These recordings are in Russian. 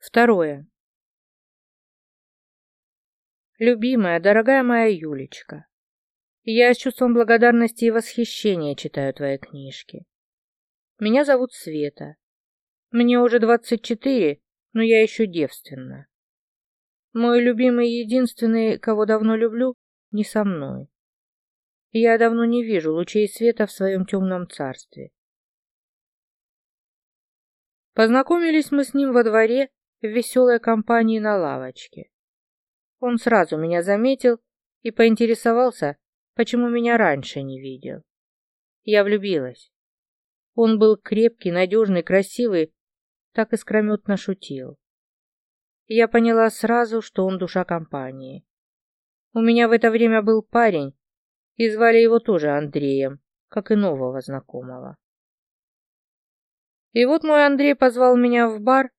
Второе. Любимая, дорогая моя Юлечка, я с чувством благодарности и восхищения читаю твои книжки. Меня зовут Света. Мне уже 24, но я еще девственна. Мой любимый единственный, кого давно люблю, не со мной. Я давно не вижу лучей света в своем темном царстве. Познакомились мы с ним во дворе в веселой компании на лавочке. Он сразу меня заметил и поинтересовался, почему меня раньше не видел. Я влюбилась. Он был крепкий, надежный, красивый, так искрометно шутил. Я поняла сразу, что он душа компании. У меня в это время был парень, и звали его тоже Андреем, как и нового знакомого. И вот мой Андрей позвал меня в бар,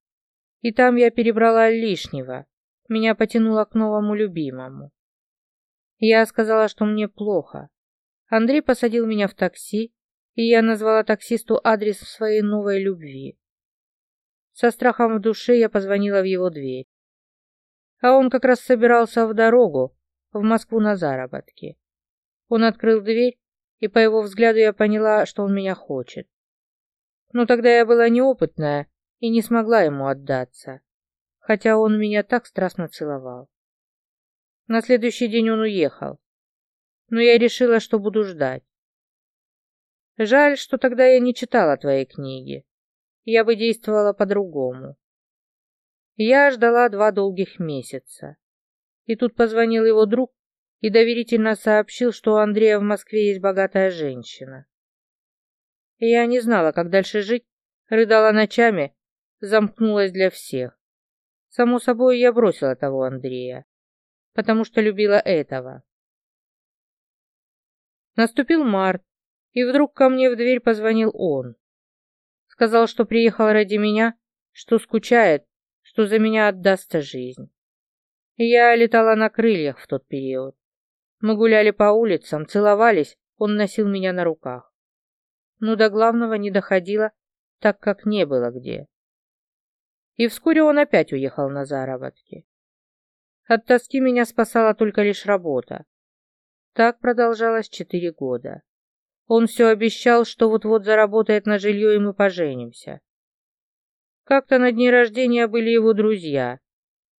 и там я перебрала лишнего. Меня потянуло к новому любимому. Я сказала, что мне плохо. Андрей посадил меня в такси, и я назвала таксисту адрес своей новой любви. Со страхом в душе я позвонила в его дверь. А он как раз собирался в дорогу, в Москву на заработки. Он открыл дверь, и по его взгляду я поняла, что он меня хочет. Но тогда я была неопытная и не смогла ему отдаться, хотя он меня так страстно целовал. На следующий день он уехал, но я решила, что буду ждать. Жаль, что тогда я не читала твои книги. Я бы действовала по-другому. Я ждала два долгих месяца. И тут позвонил его друг и доверительно сообщил, что у Андрея в Москве есть богатая женщина. Я не знала, как дальше жить, рыдала ночами, замкнулась для всех. Само собой, я бросила того Андрея, потому что любила этого. Наступил март, и вдруг ко мне в дверь позвонил он. Сказал, что приехал ради меня, что скучает, что за меня отдастся жизнь. Я летала на крыльях в тот период. Мы гуляли по улицам, целовались, он носил меня на руках. Но до главного не доходило, так как не было где. И вскоре он опять уехал на заработки. От тоски меня спасала только лишь работа. Так продолжалось четыре года. Он все обещал, что вот-вот заработает на жилье, и мы поженимся. Как-то на дне рождения были его друзья,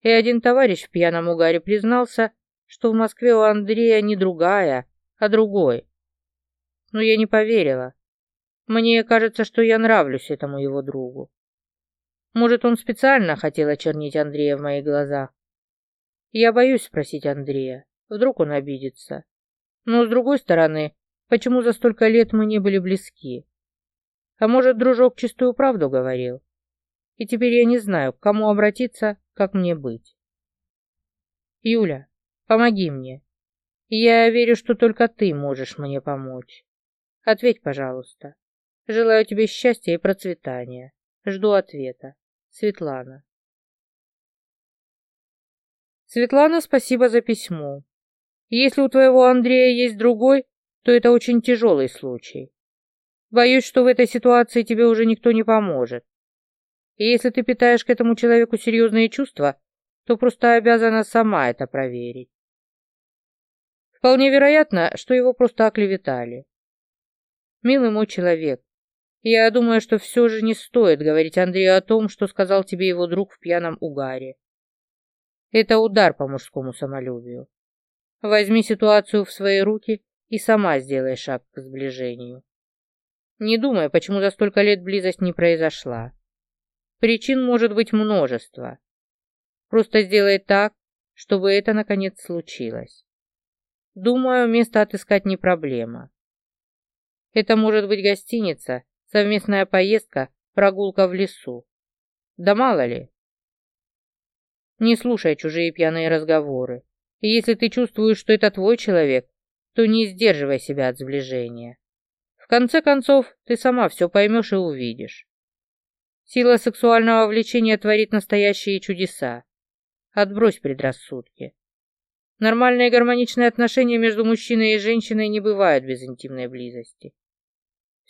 и один товарищ в пьяном угаре признался, что в Москве у Андрея не другая, а другой. Но я не поверила. Мне кажется, что я нравлюсь этому его другу. Может, он специально хотел очернить Андрея в моих глазах. Я боюсь спросить Андрея, вдруг он обидится. Но, с другой стороны, почему за столько лет мы не были близки? А может, дружок чистую правду говорил? И теперь я не знаю, к кому обратиться, как мне быть. Юля, помоги мне. Я верю, что только ты можешь мне помочь. Ответь, пожалуйста. Желаю тебе счастья и процветания. Жду ответа. Светлана. Светлана, спасибо за письмо. Если у твоего Андрея есть другой, то это очень тяжелый случай. Боюсь, что в этой ситуации тебе уже никто не поможет. И если ты питаешь к этому человеку серьезные чувства, то просто обязана сама это проверить. Вполне вероятно, что его просто оклеветали. Милый мой человек, я думаю, что все же не стоит говорить Андрею о том, что сказал тебе его друг в пьяном угаре. Это удар по мужскому самолюбию. Возьми ситуацию в свои руки и сама сделай шаг к сближению. Не думай, почему за столько лет близость не произошла. Причин может быть множество. Просто сделай так, чтобы это наконец случилось. Думаю, место отыскать не проблема. Это может быть гостиница, совместная поездка, прогулка в лесу. Да мало ли. Не слушай чужие пьяные разговоры. И если ты чувствуешь, что это твой человек, то не сдерживай себя от сближения. В конце концов, ты сама все поймешь и увидишь. Сила сексуального влечения творит настоящие чудеса. Отбрось предрассудки. Нормальные гармоничные отношения между мужчиной и женщиной не бывают без интимной близости.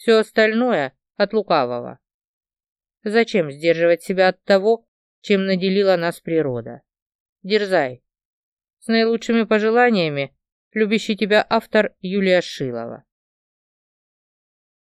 Все остальное от лукавого. Зачем сдерживать себя от того, чем наделила нас природа. Дерзай. С наилучшими пожеланиями, любящий тебя автор Юлия Шилова.